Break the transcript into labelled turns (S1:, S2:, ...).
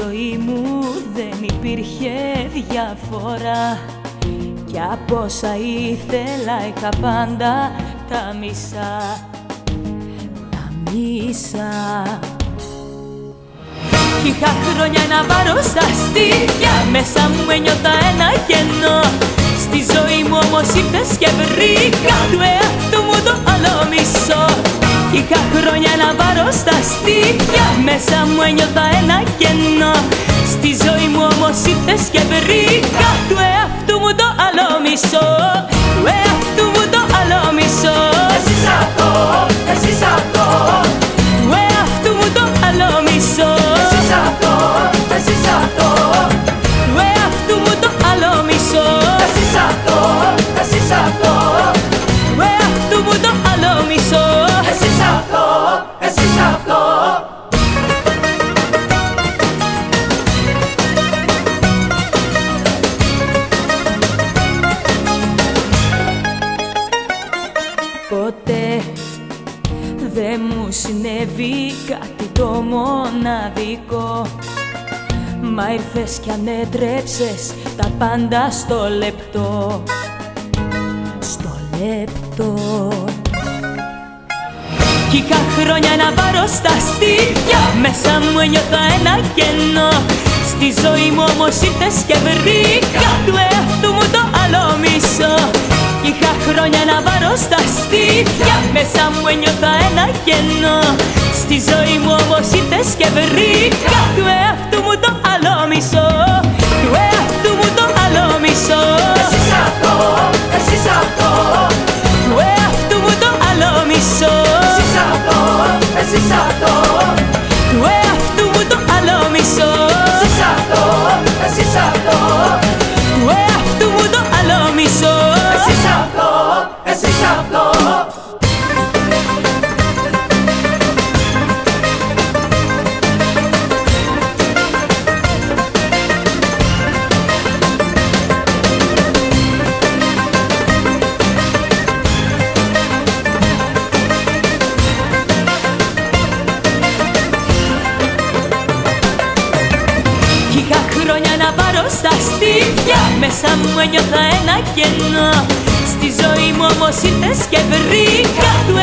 S1: ζωή μου δεν υπήρχε διαφορά. Και από όσα ήθελα είχα πάντα τα μισά. Τα μισά. Είχα χρόνια να πάρω στα στήρια Μέσα μου ένιωθα ένα κενό. Στη ζωή μου όμως ήρθες και βρήκα του εαυτού είχα χρόνια να πάρω στα στήθια. Μέσα μου ένιωθα ένα κενό. Στη ζωή μου όμως ήρθες και βρήκα. Του εαυτού μου το άλλο μισό Ποτέ δεν μου συνέβη κάτι το μοναδικό. Μα ήρθες κι ανέτρεψες τα πάντα στο λεπτό. Στο λεπτό. Κι είχα χρόνια να πάρω στα στήθια. Μέσα μου ένιωθα ένα κενό. Στη ζωή μου όμως ήρθες και βρήκα Του εαυτού μου το άλλο μισό Κι είχα χρόνια να πάρω στα στήθια Μέσα μου ένιωθα ένα κενό Στη ζωή μου όμως ήρθες και βρήκα. Του εαυτού μου το άλλο μισό χρόνια να πάρω στα στήθια. Μέσα μου ένιωθα ένα κενό. Στη ζωή μου όμως ήρθες και βρήκα. Του